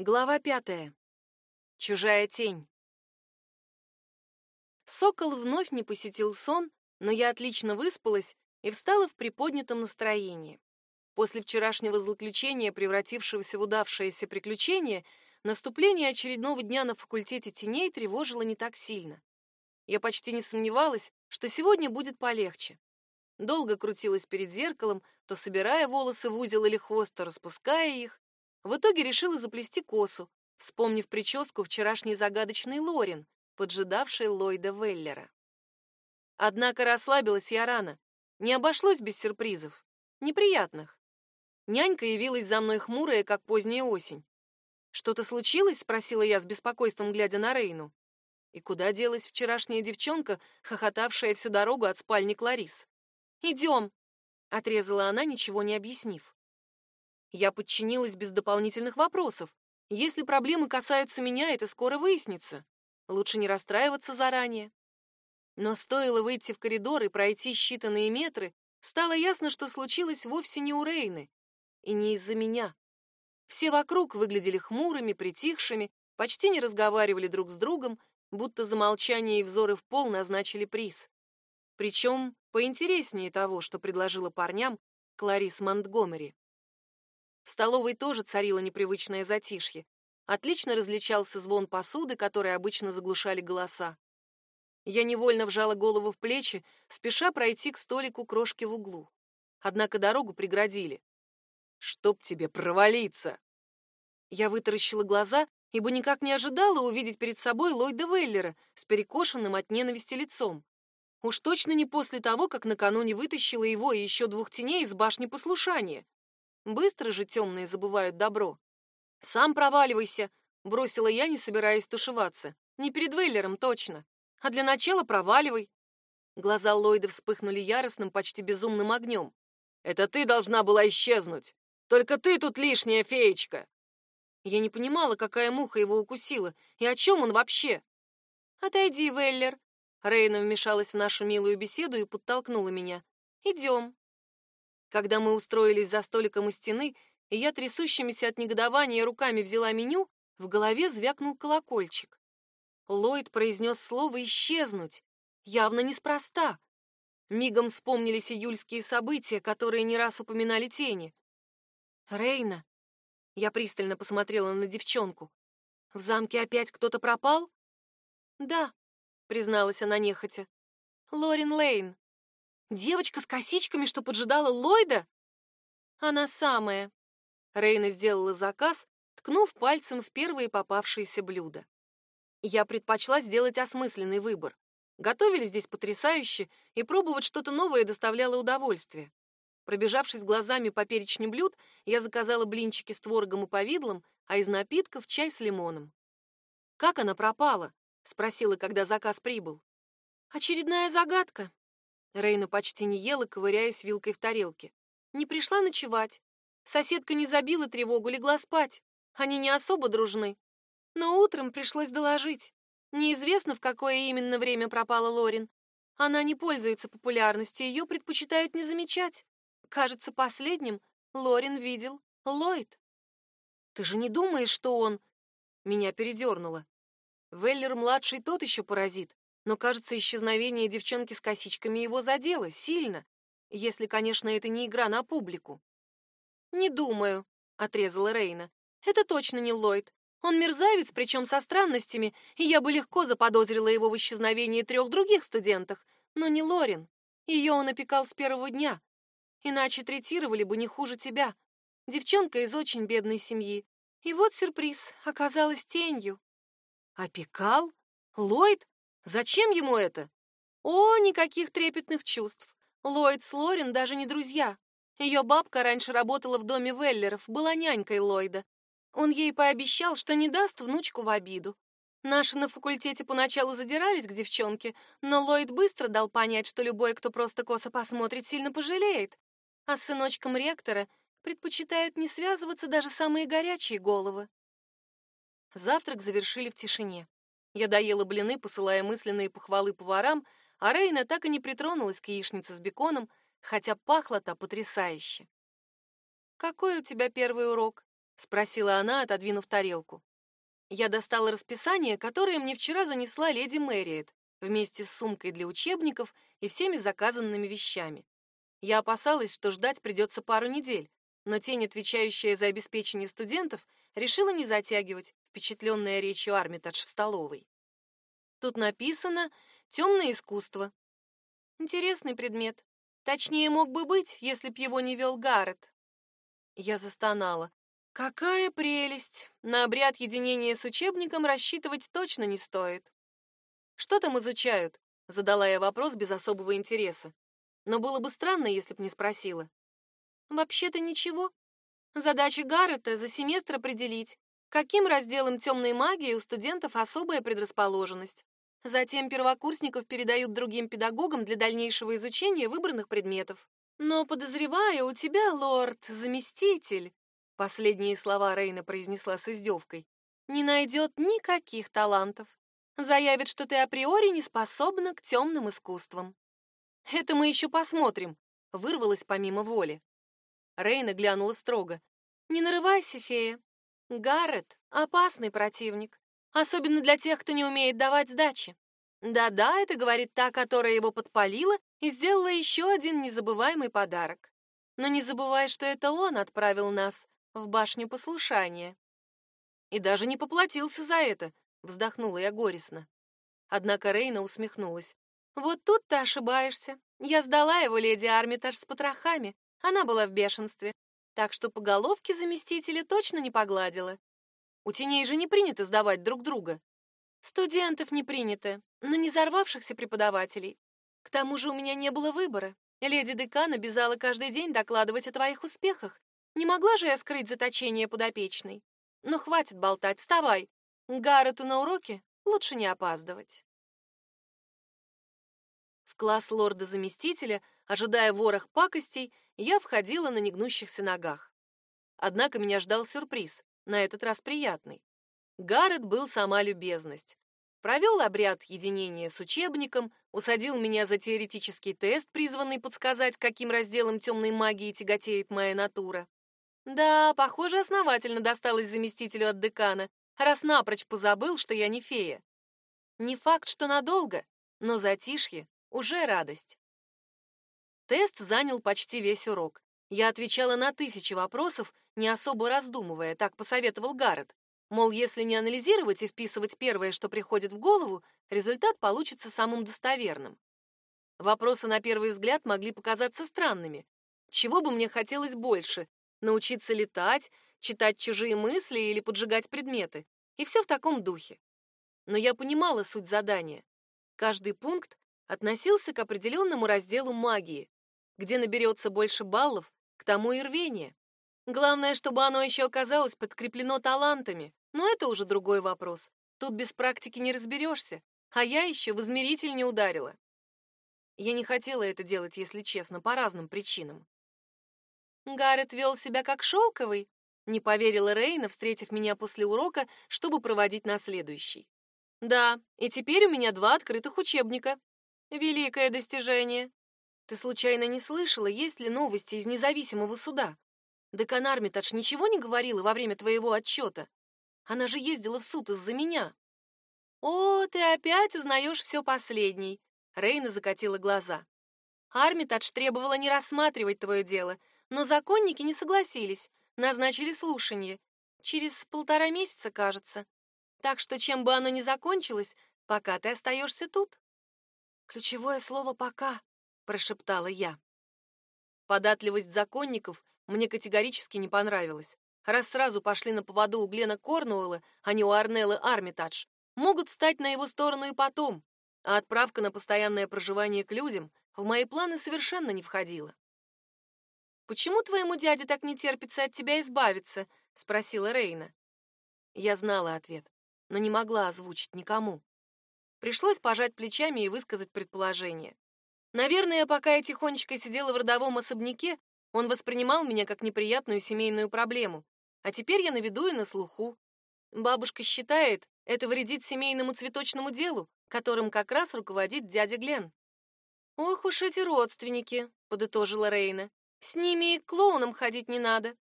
Глава пятая. Чужая тень. Сокол вновь не посетил сон, но я отлично выспалась и встала в приподнятом настроении. После вчерашнего злоключения, превратившегося в удавшееся приключение, наступление очередного дня на факультете теней тревожило не так сильно. Я почти не сомневалась, что сегодня будет полегче. Долго крутилась перед зеркалом, то собирая волосы в узел или хвост, то распуская их, в итоге решила заплести косу, вспомнив прическу вчерашней загадочной Лорин, поджидавшей Ллойда Веллера. Однако расслабилась я рано. Не обошлось без сюрпризов. Неприятных. Нянька явилась за мной хмурая, как поздняя осень. «Что-то случилось?» — спросила я с беспокойством, глядя на Рейну. И куда делась вчерашняя девчонка, хохотавшая всю дорогу от спальни Кларис? «Идем!» — отрезала она, ничего не объяснив. Я подчинилась без дополнительных вопросов. Если проблемы касаются меня, это скоро выяснится. Лучше не расстраиваться заранее. Но стоило выйти в коридор и пройти считанные метры, стало ясно, что случилось вовсе не у Рейны. И не из-за меня. Все вокруг выглядели хмурыми, притихшими, почти не разговаривали друг с другом, будто за молчание и взоры в пол назначили приз. Причем поинтереснее того, что предложила парням Кларис Монтгомери. В столовой тоже царило непривычное затишье. Отлично различался звон посуды, который обычно заглушали голоса. Я невольно вжала голову в плечи, спеша пройти к столику крошки в углу. Однако дорогу преградили. «Чтоб тебе провалиться!» Я вытаращила глаза, ибо никак не ожидала увидеть перед собой Ллойда Веллера с перекошенным от ненависти лицом. Уж точно не после того, как накануне вытащила его и еще двух теней из башни послушания. Быстро же темные забывают добро. Сам проваливайся, бросила я, не собираясь тушеваться. Не перед Вейлером точно. А для начала проваливай. Глаза Ллойда вспыхнули яростным, почти безумным огнем. Это ты должна была исчезнуть. Только ты тут лишняя феечка. Я не понимала, какая муха его укусила и о чем он вообще. Отойди, Веллер. Рейна вмешалась в нашу милую беседу и подтолкнула меня. Идем. Когда мы устроились за столиком у стены, и я трясущимися от негодования руками взяла меню, в голове звякнул колокольчик. Ллойд произнес слово «исчезнуть», явно неспроста. Мигом вспомнились июльские события, которые не раз упоминали тени. «Рейна», — я пристально посмотрела на девчонку, — «в замке опять кто-то пропал?» «Да», — призналась она нехотя, — «Лорин Лейн». Девочка с косичками, что поджидала Ллойда? Она самая. Рейна сделала заказ, ткнув пальцем в первые попавшиеся блюда. Я предпочла сделать осмысленный выбор. Готовили здесь потрясающе, и пробовать что-то новое доставляло удовольствие. Пробежавшись глазами по перечню блюд, я заказала блинчики с творогом и повидлом, а из напитков чай с лимоном. «Как она пропала?» — спросила, когда заказ прибыл. «Очередная загадка», Рейна почти не ела, ковыряясь вилкой в тарелке. Не пришла ночевать. Соседка не забила тревогу, легла спать. Они не особо дружны. Но утром пришлось доложить. Неизвестно, в какое именно время пропала Лорин. Она не пользуется популярностью, ее предпочитают не замечать. Кажется, последним Лорин видел Ллойд. Ты же не думаешь, что он... Меня передернуло. Веллер-младший тот еще паразит но, кажется, исчезновение девчонки с косичками его задело сильно, если, конечно, это не игра на публику. «Не думаю», — отрезала Рейна. «Это точно не Ллойд. Он мерзавец, причем со странностями, и я бы легко заподозрила его в исчезновении трех других студентах, но не Лорин. Ее он опекал с первого дня. Иначе третировали бы не хуже тебя. Девчонка из очень бедной семьи. И вот сюрприз, оказалась тенью. Опекал? Ллойд? Зачем ему это? О, никаких трепетных чувств. Ллойд с Лорин даже не друзья. Ее бабка раньше работала в доме Веллеров, была нянькой Ллойда. Он ей пообещал, что не даст внучку в обиду. Наши на факультете поначалу задирались к девчонке, но Ллойд быстро дал понять, что любой, кто просто косо посмотрит, сильно пожалеет. А с сыночком ректора предпочитают не связываться даже самые горячие головы. Завтрак завершили в тишине. Я доела блины, посылая мысленные похвалы поварам, а Рейна так и не притронулась к яичнице с беконом, хотя пахла та потрясающе. «Какой у тебя первый урок?» — спросила она, отодвинув тарелку. Я достала расписание, которое мне вчера занесла леди Мэриет, вместе с сумкой для учебников и всеми заказанными вещами. Я опасалась, что ждать придется пару недель, но тень, отвечающая за обеспечение студентов, решила не затягивать, впечатленная речью Армитадж в столовой. Тут написано «темное искусство». Интересный предмет. Точнее, мог бы быть, если б его не вел Гаррет. Я застонала. Какая прелесть! На обряд единения с учебником рассчитывать точно не стоит. Что там изучают? Задала я вопрос без особого интереса. Но было бы странно, если б не спросила. Вообще-то ничего. Задача Гаррета за семестр определить, каким разделом темной магии у студентов особая предрасположенность. Затем первокурсников передают другим педагогам для дальнейшего изучения выбранных предметов. Но подозреваю, у тебя, лорд, заместитель, последние слова Рейна произнесла с издевкой, не найдет никаких талантов. Заявит, что ты априори не способна к темным искусствам. Это мы еще посмотрим, вырвалась помимо воли. Рейна глянула строго. Не нарывайся, фея. Гаррет — опасный противник. Особенно для тех, кто не умеет давать сдачи. Да-да, это говорит та, которая его подпалила и сделала еще один незабываемый подарок. Но не забывай, что это он отправил нас в башню послушания. И даже не поплатился за это, вздохнула я горестно. Однако Рейна усмехнулась. Вот тут ты ошибаешься. Я сдала его леди Армитаж с потрохами. Она была в бешенстве, так что по головке заместителя точно не погладила. У теней же не принято сдавать друг друга. Студентов не принято, но не взорвавшихся преподавателей. К тому же у меня не было выбора. Леди декан обязала каждый день докладывать о твоих успехах. Не могла же я скрыть заточение подопечной. Но хватит болтать, вставай. Гаррету на уроке лучше не опаздывать. В класс лорда-заместителя, ожидая ворох пакостей, я входила на негнущихся ногах. Однако меня ждал сюрприз на этот раз приятный. Гаррет был сама любезность. Провел обряд единения с учебником, усадил меня за теоретический тест, призванный подсказать, каким разделом темной магии тяготеет моя натура. Да, похоже, основательно досталось заместителю от декана, раз напрочь позабыл, что я не фея. Не факт, что надолго, но затишье уже радость. Тест занял почти весь урок. Я отвечала на тысячи вопросов, не особо раздумывая, так посоветовал Гаррет. Мол, если не анализировать и вписывать первое, что приходит в голову, результат получится самым достоверным. Вопросы на первый взгляд могли показаться странными. Чего бы мне хотелось больше? Научиться летать, читать чужие мысли или поджигать предметы? И все в таком духе. Но я понимала суть задания. Каждый пункт относился к определенному разделу магии. Где наберется больше баллов, к тому и рвение. Главное, чтобы оно еще оказалось подкреплено талантами. Но это уже другой вопрос. Тут без практики не разберешься. А я еще в измеритель не ударила. Я не хотела это делать, если честно, по разным причинам. Гаррет вел себя как шелковый, не поверила Рейна, встретив меня после урока, чтобы проводить на следующий. Да, и теперь у меня два открытых учебника. Великое достижение. Ты случайно не слышала, есть ли новости из независимого суда? Декан Армитадж ничего не говорила во время твоего отчета? Она же ездила в суд из-за меня. О, ты опять узнаешь все последней. Рейна закатила глаза. Армитадж требовала не рассматривать твое дело, но законники не согласились, назначили слушание. Через полтора месяца, кажется. Так что чем бы оно ни закончилось, пока ты остаешься тут. Ключевое слово «пока», прошептала я. Податливость законников мне категорически не понравилась. Раз сразу пошли на поводу у Глена Корнуэлла, а не у Арнеллы Армитадж, могут стать на его сторону и потом. А отправка на постоянное проживание к людям в мои планы совершенно не входила. «Почему твоему дяде так не терпится от тебя избавиться?» — спросила Рейна. Я знала ответ, но не могла озвучить никому. Пришлось пожать плечами и высказать предположение. Наверное, пока я тихонечко сидела в родовом особняке, он воспринимал меня как неприятную семейную проблему. А теперь я на виду и на слуху. Бабушка считает, это вредит семейному цветочному делу, которым как раз руководит дядя Глен. Ох уж эти родственники, подытожила Рейна. С ними и к клоунам ходить не надо.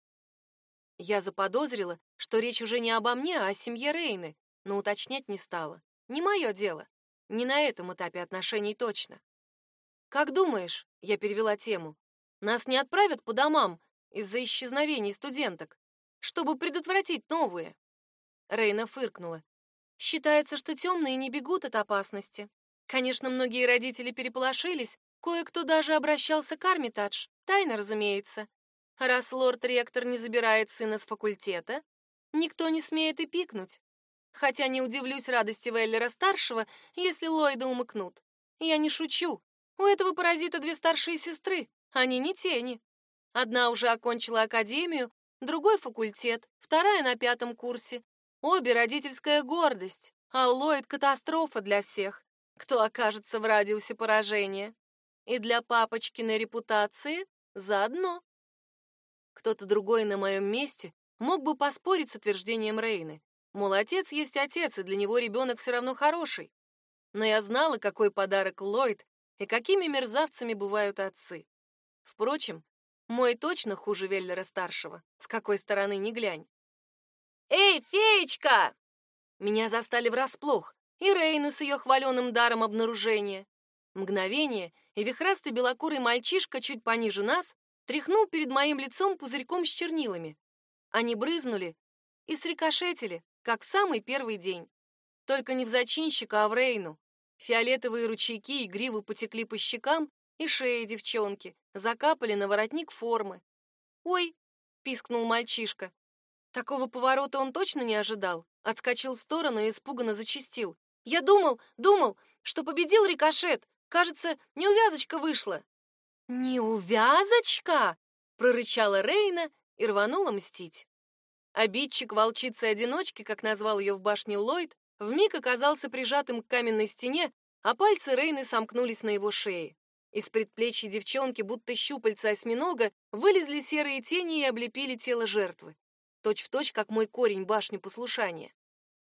Я заподозрила, что речь уже не обо мне, а о семье Рейны, но уточнять не стала. Не мое дело. Не на этом этапе отношений точно. «Как думаешь?» — я перевела тему. «Нас не отправят по домам из-за исчезновений студенток, чтобы предотвратить новые?» Рейна фыркнула. «Считается, что темные не бегут от опасности. Конечно, многие родители переполошились, кое-кто даже обращался к Армитадж, тайно, разумеется. Раз лорд-ректор не забирает сына с факультета, никто не смеет и пикнуть. Хотя не удивлюсь радости Веллера-старшего, если Ллойда умыкнут. Я не шучу. У этого паразита две старшие сестры, они не тени. Одна уже окончила академию, другой факультет, вторая на пятом курсе. Обе родительская гордость, а Ллойд — катастрофа для всех, кто окажется в радиусе поражения. И для папочкиной репутации заодно. Кто-то другой на моем месте мог бы поспорить с утверждением Рейны. Мол, отец есть отец, и для него ребенок все равно хороший. Но я знала, какой подарок Ллойд и какими мерзавцами бывают отцы. Впрочем, мой точно хуже Веллера-старшего, с какой стороны ни глянь. «Эй, феечка!» Меня застали врасплох, и Рейну с ее хваленым даром обнаружения. Мгновение, и вихрастый белокурый мальчишка чуть пониже нас тряхнул перед моим лицом пузырьком с чернилами. Они брызнули и срикошетили, как в самый первый день. Только не в зачинщика, а в Рейну. Фиолетовые ручейки игриво потекли по щекам и шее девчонки, закапали на воротник формы. «Ой!» — пискнул мальчишка. Такого поворота он точно не ожидал. Отскочил в сторону и испуганно зачистил. «Я думал, думал, что победил рикошет. Кажется, неувязочка вышла». «Неувязочка!» — прорычала Рейна и рванула мстить. Обидчик волчицы-одиночки, как назвал ее в башне Ллойд, вмиг оказался прижатым к каменной стене, а пальцы Рейны сомкнулись на его шее. Из предплечья девчонки, будто щупальца осьминога, вылезли серые тени и облепили тело жертвы. Точь в точь, как мой корень башни послушания.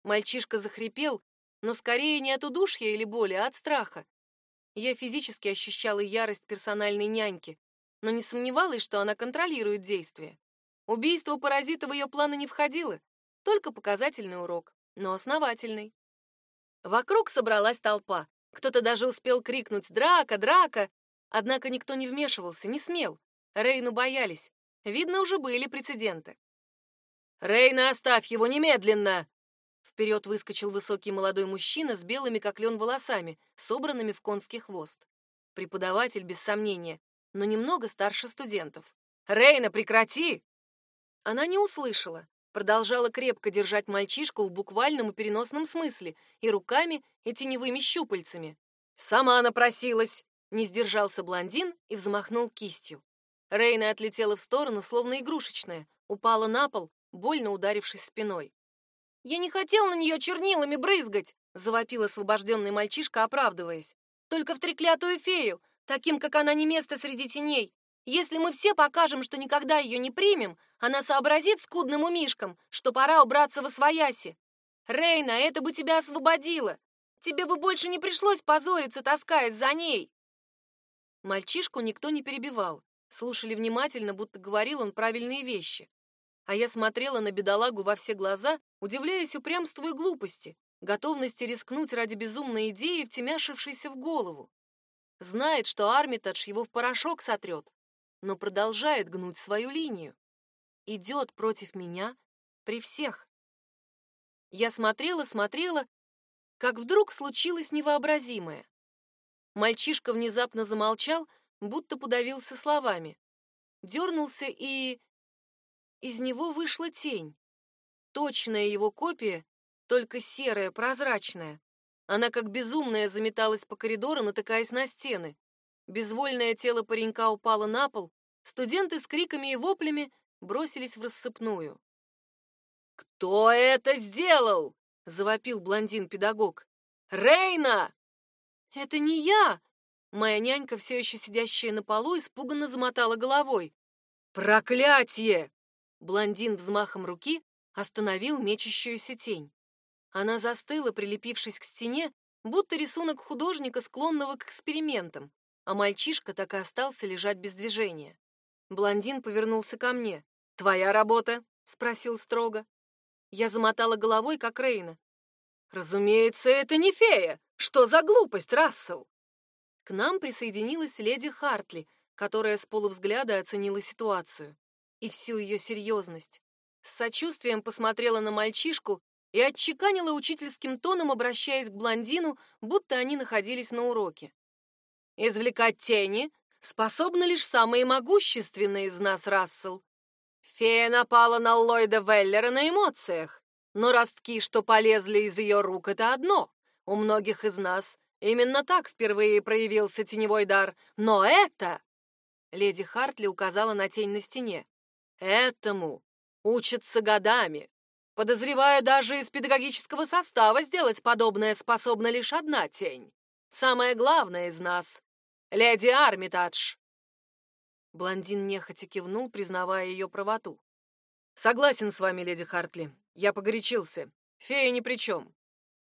Мальчишка захрипел, но скорее не от удушья или боли, а от страха. Я физически ощущала ярость персональной няньки, но не сомневалась, что она контролирует действия. Убийство паразита в ее планы не входило, только показательный урок, но основательный. Вокруг собралась толпа. Кто-то даже успел крикнуть «Драка! Драка!», однако никто не вмешивался, не смел. Рейну боялись. Видно, уже были прецеденты. «Рейна, оставь его немедленно!» Вперед выскочил высокий молодой мужчина с белыми как лен волосами, собранными в конский хвост. Преподаватель, без сомнения, но немного старше студентов. «Рейна, прекрати!» Она не услышала, продолжала крепко держать мальчишку в буквальном и переносном смысле, и руками, и теневыми щупальцами. «Сама она просилась!» — не сдержался блондин и взмахнул кистью. Рейна отлетела в сторону, словно игрушечная, упала на пол, больно ударившись спиной. «Я не хотел на нее чернилами брызгать!» — завопил освобожденный мальчишка, оправдываясь. «Только в треклятую фею! Таким, как она, не место среди теней! Если мы все покажем, что никогда ее не примем, она сообразит скудным умишкам, что пора убраться во свояси. Рейна, это бы тебя освободило! Тебе бы больше не пришлось позориться, таскаясь за ней!» Мальчишку никто не перебивал. Слушали внимательно, будто говорил он правильные вещи а я смотрела на бедолагу во все глаза, удивляясь упрямству и глупости, готовности рискнуть ради безумной идеи, втемяшившейся в голову. Знает, что Армитадж его в порошок сотрет, но продолжает гнуть свою линию. Идет против меня при всех. Я смотрела, смотрела, как вдруг случилось невообразимое. Мальчишка внезапно замолчал, будто подавился словами. Дернулся и из него вышла тень. Точная его копия, только серая, прозрачная. Она как безумная заметалась по коридору, натыкаясь на стены. Безвольное тело паренька упало на пол, студенты с криками и воплями бросились в рассыпную. «Кто это сделал?» — завопил блондин-педагог. «Рейна!» «Это не я!» Моя нянька, все еще сидящая на полу, испуганно замотала головой. «Проклятие!» Блондин взмахом руки остановил мечущуюся тень. Она застыла, прилепившись к стене, будто рисунок художника, склонного к экспериментам, а мальчишка так и остался лежать без движения. Блондин повернулся ко мне. «Твоя работа. спросил строго. Я замотала головой, как Рейна. Разумеется, это не фея. Что за глупость, Рассел? К нам присоединилась леди Хартли, которая с полувзгляда оценила ситуацию и всю ее серьезность. С сочувствием посмотрела на мальчишку и отчеканила учительским тоном, обращаясь к блондину, будто они находились на уроке. «Извлекать тени способны лишь самые могущественные из нас, Рассел. Фея напала на Ллойда Веллера на эмоциях, но ростки, что полезли из ее рук, это одно. У многих из нас именно так впервые проявился теневой дар. Но это... Леди Хартли указала на тень на стене. Этому учатся годами. Подозреваю, даже из педагогического состава сделать подобное способна лишь одна тень. Самая главная из нас — леди Армитадж. Блондин нехотя кивнул, признавая ее правоту. «Согласен с вами, леди Хартли. Я погорячился. Фея ни при чем.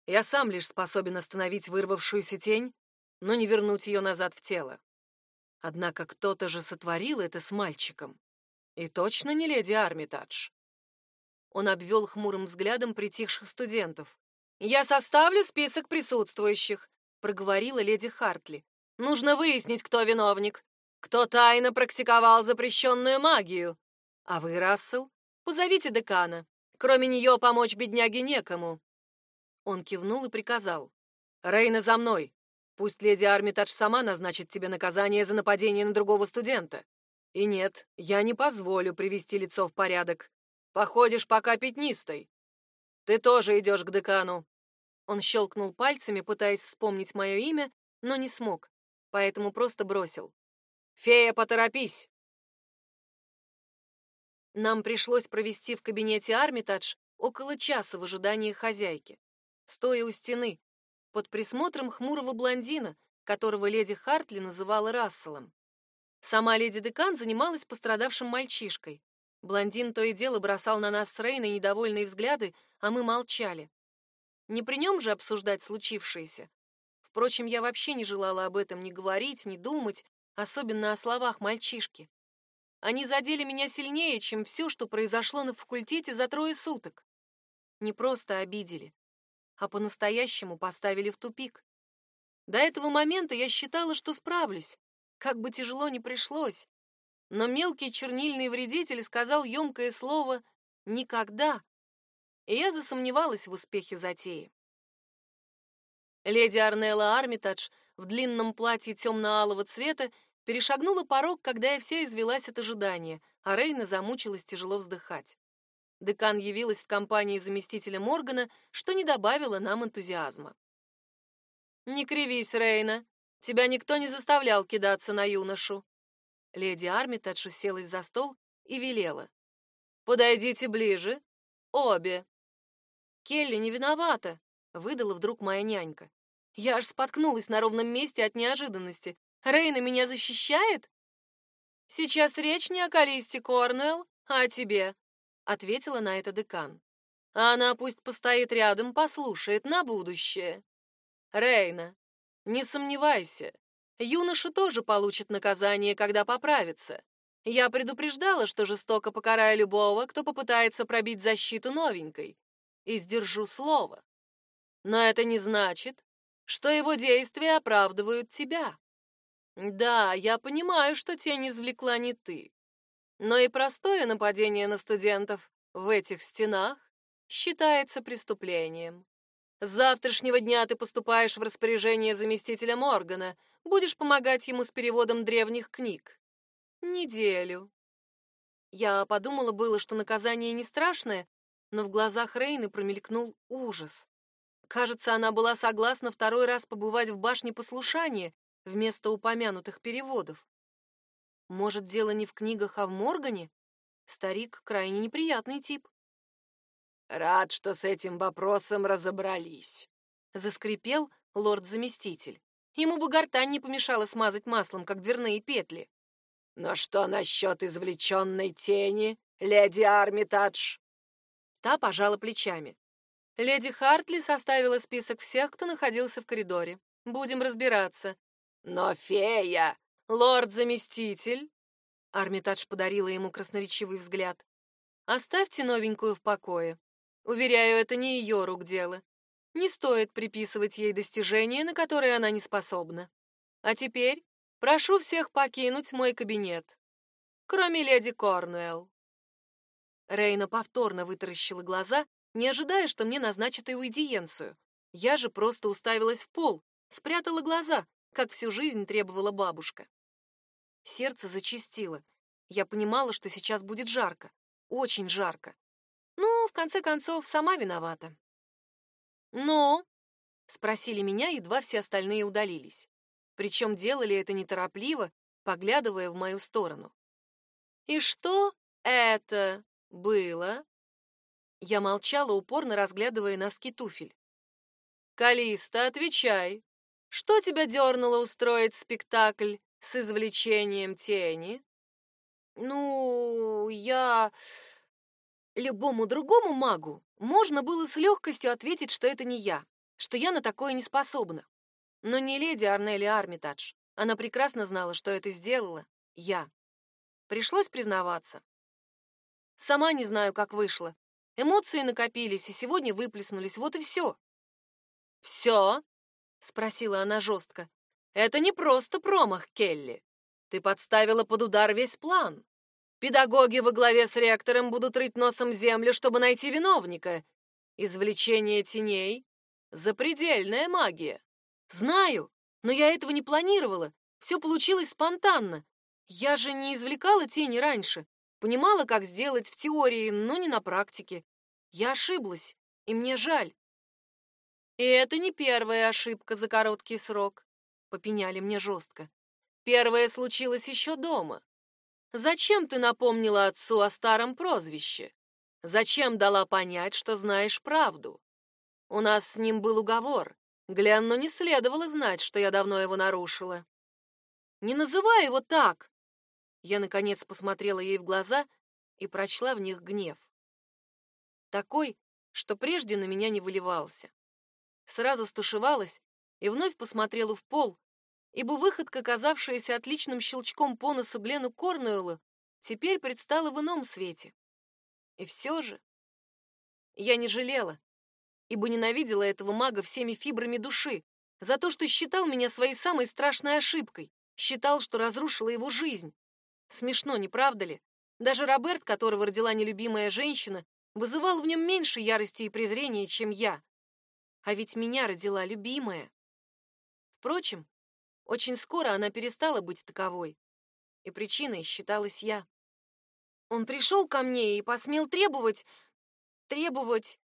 Я сам лишь способен остановить вырвавшуюся тень, но не вернуть ее назад в тело. Однако кто-то же сотворил это с мальчиком. И точно не леди Армитадж». Он обвел хмурым взглядом притихших студентов. «Я составлю список присутствующих», — проговорила леди Хартли. «Нужно выяснить, кто виновник кто тайно практиковал запрещенную магию. А вы, Рассел, позовите декана. Кроме нее помочь бедняге некому. Он кивнул и приказал. Рейна за мной. Пусть леди Армитадж сама назначит тебе наказание за нападение на другого студента. И нет, я не позволю привести лицо в порядок. Походишь пока пятнистой. Ты тоже идешь к декану. Он щелкнул пальцами, пытаясь вспомнить мое имя, но не смог, поэтому просто бросил. Фея, поторопись!» Нам пришлось провести в кабинете Армитадж около часа в ожидании хозяйки, стоя у стены, под присмотром хмурого блондина, которого леди Хартли называла Расселом. Сама леди Декан занималась пострадавшим мальчишкой. Блондин то и дело бросал на нас с Рейной недовольные взгляды, а мы молчали. Не при нем же обсуждать случившееся. Впрочем, я вообще не желала об этом ни говорить, ни думать, особенно о словах мальчишки. Они задели меня сильнее, чем все, что произошло на факультете за трое суток. Не просто обидели, а по-настоящему поставили в тупик. До этого момента я считала, что справлюсь, как бы тяжело ни пришлось. Но мелкий чернильный вредитель сказал емкое слово «никогда», и я засомневалась в успехе затеи. Леди Арнелла Армитадж в длинном платье темно-алого цвета Перешагнула порог, когда я вся извелась от ожидания, а Рейна замучилась тяжело вздыхать. Декан явилась в компании заместителя Моргана, что не добавило нам энтузиазма. «Не кривись, Рейна. Тебя никто не заставлял кидаться на юношу». Леди Армитадж уселась за стол и велела. «Подойдите ближе. Обе». «Келли не виновата», — выдала вдруг моя нянька. Я аж споткнулась на ровном месте от неожиданности. Рейна меня защищает? Сейчас речь не о Калисте Корнелл, а о тебе, ответила на это декан. А она пусть постоит рядом, послушает на будущее. Рейна, не сомневайся, юноша тоже получит наказание, когда поправится. Я предупреждала, что жестоко покараю любого, кто попытается пробить защиту новенькой, и сдержу слово. Но это не значит, что его действия оправдывают тебя. Да, я понимаю, что тень извлекла не ты. Но и простое нападение на студентов в этих стенах считается преступлением. С завтрашнего дня ты поступаешь в распоряжение заместителя Моргана, будешь помогать ему с переводом древних книг. Неделю. Я подумала было, что наказание не страшное, но в глазах Рейны промелькнул ужас. Кажется, она была согласна второй раз побывать в башне послушания вместо упомянутых переводов. Может, дело не в книгах, а в Моргане? Старик крайне неприятный тип. Рад, что с этим вопросом разобрались, заскрипел лорд-заместитель. Ему бы гортань не помешало смазать маслом, как дверные петли. Но что насчет извлеченной тени, леди Армитадж? Та пожала плечами. Леди Хартли составила список всех, кто находился в коридоре. Будем разбираться. Но фея, лорд-заместитель, Армитадж подарила ему красноречивый взгляд. Оставьте новенькую в покое. Уверяю, это не ее рук дело. Не стоит приписывать ей достижения, на которые она не способна. А теперь прошу всех покинуть мой кабинет. Кроме леди Корнуэлл. Рейна повторно вытаращила глаза, не ожидая, что мне назначат аудиенцию. Я же просто уставилась в пол, спрятала глаза, как всю жизнь требовала бабушка. Сердце зачастило. Я понимала, что сейчас будет жарко. Очень жарко. Ну, в конце концов, сама виновата. «Но?» — спросили меня, едва все остальные удалились. Причем делали это неторопливо, поглядывая в мою сторону. «И что это было?» Я молчала, упорно разглядывая носки туфель. «Калиста, отвечай. Что тебя дернуло устроить спектакль с извлечением тени?» Ну, я... Любому другому магу можно было с легкостью ответить, что это не я, что я на такое не способна. Но не леди Арнели Армитадж. Она прекрасно знала, что это сделала я. Пришлось признаваться. Сама не знаю, как вышло. Эмоции накопились и сегодня выплеснулись, вот и все. «Все?» — спросила она жестко. «Это не просто промах, Келли. Ты подставила под удар весь план. Педагоги во главе с ректором будут рыть носом землю, чтобы найти виновника. Извлечение теней — запредельная магия. Знаю, но я этого не планировала. Все получилось спонтанно. Я же не извлекала тени раньше. Понимала, как сделать в теории, но не на практике. Я ошиблась, и мне жаль. И это не первая ошибка за короткий срок, попеняли мне жестко. Первое случилось еще дома. Зачем ты напомнила отцу о старом прозвище? Зачем дала понять, что знаешь правду? У нас с ним был уговор. Гленну не следовало знать, что я давно его нарушила. Не называй его так. Я наконец посмотрела ей в глаза и прочла в них гнев. Такой, что прежде на меня не выливался. Сразу стушевалась и вновь посмотрела в пол, ибо выходка, казавшаяся отличным щелчком по носу Глену Корнуэллу, теперь предстала в ином свете. И все же я не жалела, ибо ненавидела этого мага всеми фибрами души за то, что считал меня своей самой страшной ошибкой, считал, что разрушила его жизнь. Смешно, не правда ли? Даже Роберт, которого родила нелюбимая женщина, вызывал в нем меньше ярости и презрения, чем я. А ведь меня родила любимая. Впрочем, очень скоро она перестала быть таковой, и причиной считалась я. Он пришел ко мне и посмел требовать... требовать...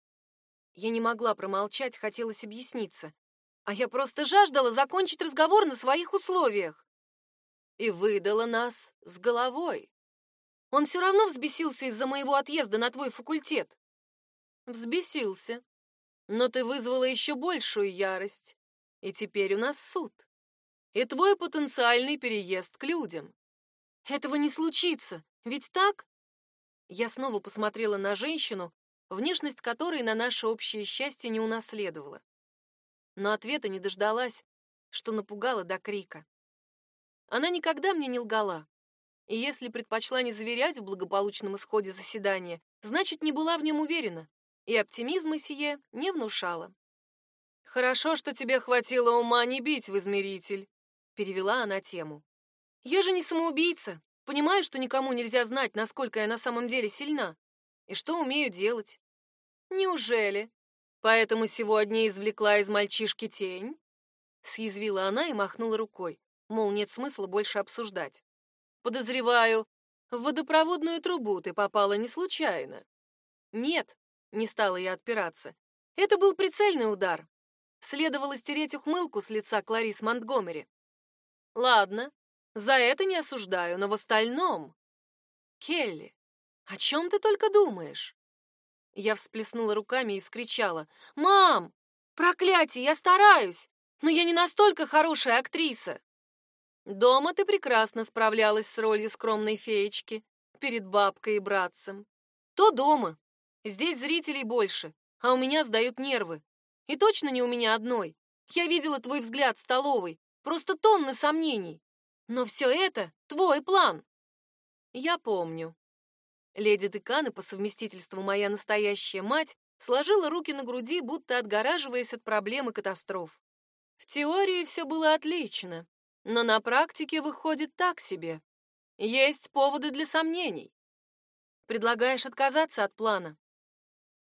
Я не могла промолчать, хотелось объясниться. А я просто жаждала закончить разговор на своих условиях. И выдала нас с головой. Он все равно взбесился из-за моего отъезда на твой факультет. Взбесился. Но ты вызвала еще большую ярость. И теперь у нас суд и твой потенциальный переезд к людям. Этого не случится, ведь так? Я снова посмотрела на женщину, внешность которой на наше общее счастье не унаследовала. Но ответа не дождалась, что напугала до крика. Она никогда мне не лгала. И если предпочла не заверять в благополучном исходе заседания, значит, не была в нем уверена, и оптимизма сие не внушала. «Хорошо, что тебе хватило ума не бить в измеритель», Перевела она тему. Я же не самоубийца. Понимаю, что никому нельзя знать, насколько я на самом деле сильна. И что умею делать. Неужели? Поэтому сегодня извлекла из мальчишки тень? Съязвила она и махнула рукой, мол, нет смысла больше обсуждать. Подозреваю, в водопроводную трубу ты попала не случайно. Нет, не стала я отпираться. Это был прицельный удар. Следовало стереть ухмылку с лица Кларис Монтгомери. Ладно, за это не осуждаю, но в остальном... Келли, о чем ты только думаешь? Я всплеснула руками и вскричала. «Мам! Проклятие, я стараюсь! Но я не настолько хорошая актриса!» Дома ты прекрасно справлялась с ролью скромной феечки перед бабкой и братцем. То дома. Здесь зрителей больше, а у меня сдают нервы. И точно не у меня одной. Я видела твой взгляд столовой. Просто тонны сомнений. Но все это твой план. Я помню. Леди Декан и по совместительству моя настоящая мать сложила руки на груди, будто отгораживаясь от проблемы катастроф. В теории все было отлично, но на практике выходит так себе. Есть поводы для сомнений. Предлагаешь отказаться от плана?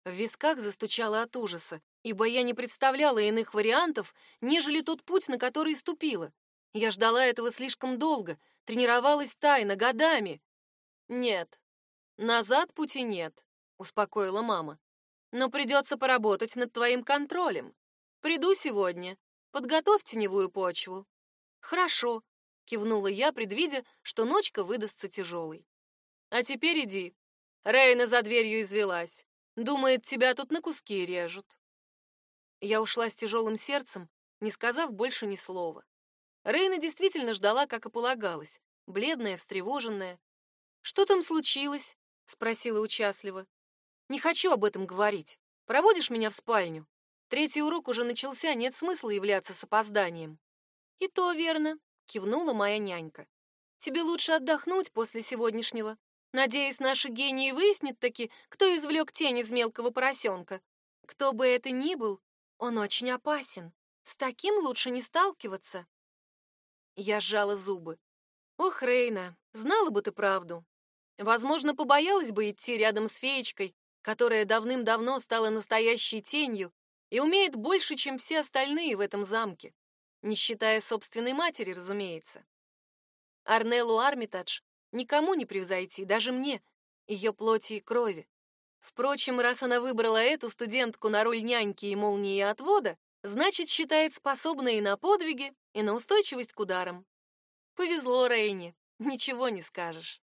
В висках застучало от ужаса, ибо я не представляла иных вариантов, нежели тот путь, на который ступила. Я ждала этого слишком долго, тренировалась тайно, годами. Нет, назад пути нет, успокоила мама. Но придется поработать над твоим контролем. Приду сегодня. Подготовь теневую почву. Хорошо, кивнула я, предвидя, что ночка выдастся тяжелой. А теперь иди. Рейна за дверью извелась. Думает, тебя тут на куски режут. Я ушла с тяжелым сердцем, не сказав больше ни слова. Рейна действительно ждала, как и полагалось, бледная, встревоженная. Что там случилось? спросила участливо. Не хочу об этом говорить. Проводишь меня в спальню? Третий урок уже начался, нет смысла являться с опозданием. И то верно, кивнула моя нянька. Тебе лучше отдохнуть после сегодняшнего. Надеюсь, наши гении выяснят таки, кто извлек тень из мелкого поросенка. Кто бы это ни был, он очень опасен. С таким лучше не сталкиваться. Я сжала зубы. Ох, Рейна, знала бы ты правду. Возможно, побоялась бы идти рядом с феечкой, которая давным-давно стала настоящей тенью и умеет больше, чем все остальные в этом замке, не считая собственной матери, разумеется. Арнеллу Армитадж никому не превзойти, даже мне, ее плоти и крови. Впрочем, раз она выбрала эту студентку на роль няньки и молнии отвода, значит, считает способной и на подвиги, и на устойчивость к ударам. Повезло Рейне, ничего не скажешь.